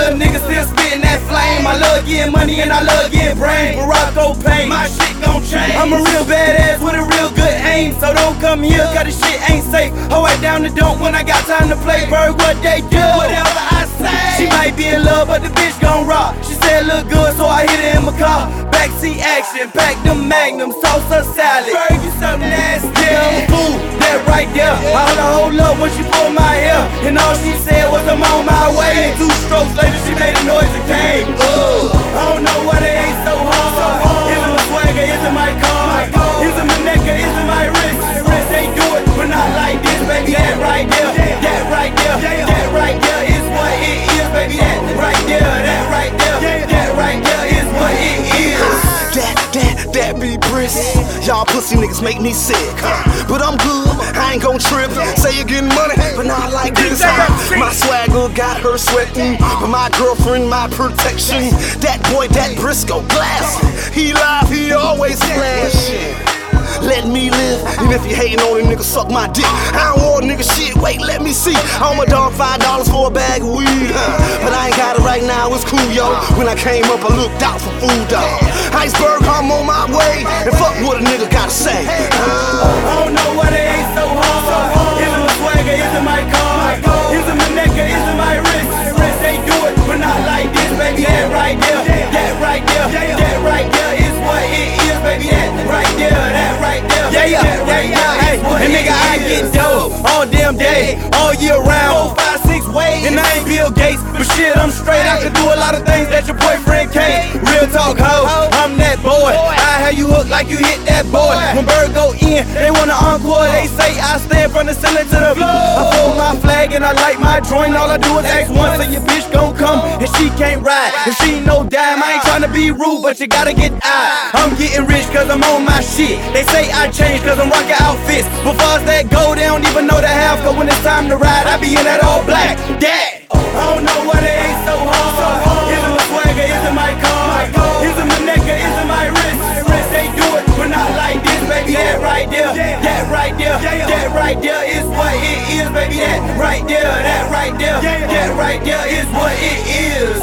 little nigga still spitting that flame. I love getting money and I love getting brain. Morocco pain, my shit gon' change. I'm a real badass with a real good aim, so don't come here, cause the shit ain't safe. Hold it down the dump when I got time to play. Bird, what they do? Whatever I say. But the bitch gon' rock. She said look good, so I hit her in my car. Backseat action, pack them magnums, toss her salad. Bird, you so nasty. Yeah, I'm a fool, that right there. I hold her hold up when she pulled my hair, and all she said was I'm on my way. And two strokes later, she made a noise and came. Be brisk. Y'all pussy niggas make me sick. But I'm good, I ain't gon' trip. Say you getting money, but not like this. My swagger got her sweating. But my girlfriend, my protection. That boy, that Briscoe glass. He live, he always flashing. Let me live, and if you hating on it, nigga, suck my dick. I don't want nigga shit, wait, let me see. I'm a dog, five dollars for a bag of weed, huh? But I ain't got it right now, it's cool, yo. When I came up, I looked out for food, dog. Iceberg, I'm on my way, and fuck what a nigga gotta say. huh? I don't know why they ain't so hard. Is it my swagger? Is it my car? Is it my neck is it my wrist? They do it, but not like this, baby. That right there, right there. Yeah, yeah, yeah, yeah. Hey, and nigga, I get dope all damn day, all year round. Five, six ways, and I ain't Bill Gates, but shit, I'm straight. I can do a lot of things that your boyfriend can't. Real talk, ho, I'm that boy. I have you hooked like you hit that boy. When bird go in, they wanna encore. They say I stand from the ceiling to the floor. I fold my flag and I light my joint. All I do is ask once, so your bitch gon' come and she can't ride. If she no dime, I ain't tryna be rude, but you gotta get out. I'm getting rich cause I'm on my shit. They say I changed cause I'm rocking outfits. But as that go, they don't even know the half. Cause when it's time to ride, I be in that all black. That. I don't know why they ain't so hard. Is it my swagger? Is it my car? Is it my neck is it my wrist? They do it, but not like this, baby. That right there, that right there, that right there is, baby. That right there, that right there, that right there is what it is.